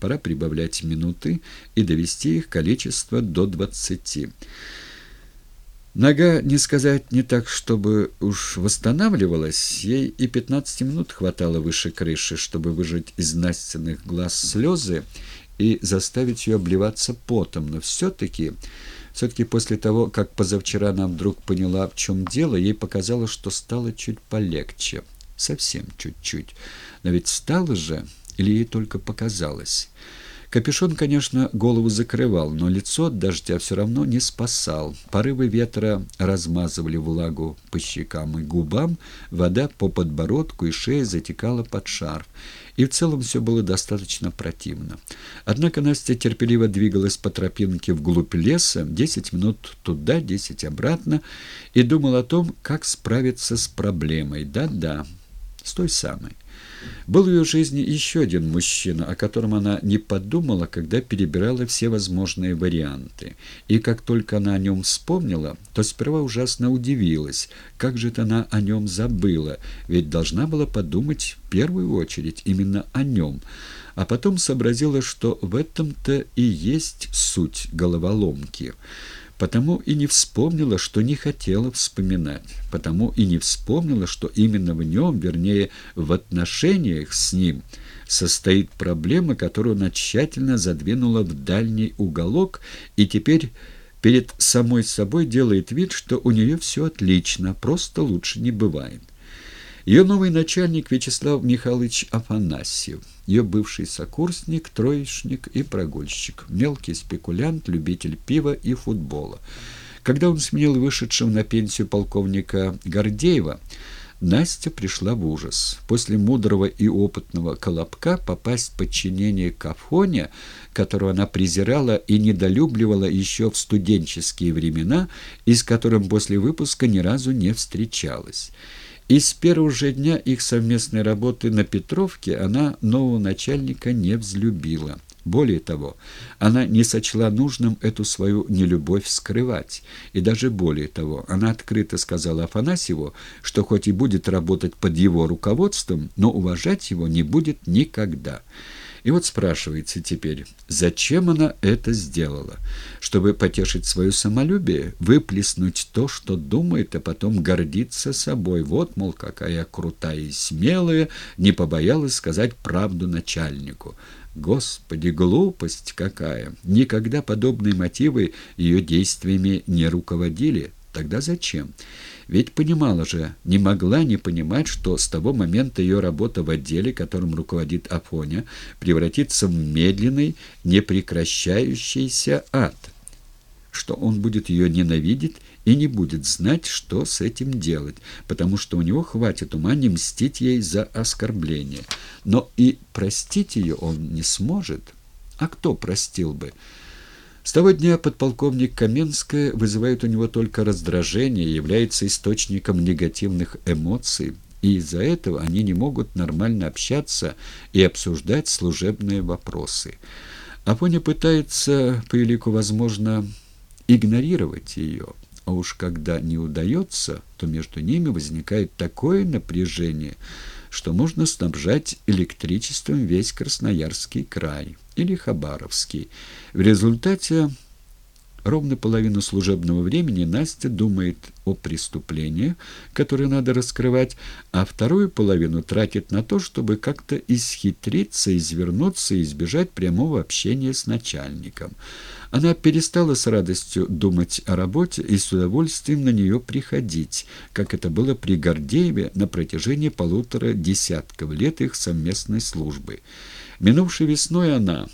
Пора прибавлять минуты и довести их количество до двадцати. Нога, не сказать не так, чтобы уж восстанавливалась, ей и пятнадцати минут хватало выше крыши, чтобы выжать из настенных глаз слезы и заставить ее обливаться потом, но все-таки... Все-таки после того, как позавчера она вдруг поняла, в чем дело, ей показалось, что стало чуть полегче. Совсем чуть-чуть. Но ведь стало же, или ей только показалось? Капюшон, конечно, голову закрывал, но лицо от дождя все равно не спасал. Порывы ветра размазывали влагу по щекам и губам, вода по подбородку и шее затекала под шарф. И в целом все было достаточно противно. Однако Настя терпеливо двигалась по тропинке вглубь леса, десять минут туда, десять обратно, и думала о том, как справиться с проблемой. Да-да, с той самой. Был в ее жизни еще один мужчина, о котором она не подумала, когда перебирала все возможные варианты. И как только она о нем вспомнила, то сперва ужасно удивилась, как же это она о нем забыла, ведь должна была подумать в первую очередь именно о нем. А потом сообразила, что в этом-то и есть суть головоломки – Потому и не вспомнила, что не хотела вспоминать. Потому и не вспомнила, что именно в нем, вернее, в отношениях с ним, состоит проблема, которую она тщательно задвинула в дальний уголок и теперь перед самой собой делает вид, что у нее все отлично, просто лучше не бывает. Ее новый начальник Вячеслав Михайлович Афанасьев, ее бывший сокурсник, троечник и прогульщик, мелкий спекулянт, любитель пива и футбола. Когда он сменил вышедшего на пенсию полковника Гордеева, Настя пришла в ужас. После мудрого и опытного Колобка попасть в подчинение к Афоне, которого она презирала и недолюбливала еще в студенческие времена, и с которым после выпуска ни разу не встречалась. И с первого же дня их совместной работы на Петровке она нового начальника не взлюбила. Более того, она не сочла нужным эту свою нелюбовь скрывать. И даже более того, она открыто сказала Афанасьеву, что хоть и будет работать под его руководством, но уважать его не будет никогда. И вот спрашивается теперь, зачем она это сделала? Чтобы потешить свое самолюбие, выплеснуть то, что думает, а потом гордиться собой. Вот, мол, какая крутая и смелая, не побоялась сказать правду начальнику. Господи, глупость какая! Никогда подобные мотивы ее действиями не руководили. Тогда зачем? Ведь понимала же, не могла не понимать, что с того момента ее работа в отделе, которым руководит Афоня, превратится в медленный, непрекращающийся ад, что он будет ее ненавидеть и не будет знать, что с этим делать, потому что у него хватит ума не мстить ей за оскорбление. Но и простить ее он не сможет. А кто простил бы? С того дня подполковник Каменская вызывает у него только раздражение, является источником негативных эмоций, и из-за этого они не могут нормально общаться и обсуждать служебные вопросы. Афоня пытается, по велику возможно, игнорировать ее, а уж когда не удается, то между ними возникает такое напряжение, что можно снабжать электричеством весь Красноярский край или Хабаровский. В результате ровно половину служебного времени Настя думает о преступлении, которое надо раскрывать, а вторую половину тратит на то, чтобы как-то исхитриться, извернуться и избежать прямого общения с начальником. Она перестала с радостью думать о работе и с удовольствием на нее приходить, как это было при Гордееве на протяжении полутора десятков лет их совместной службы. Минувшей весной она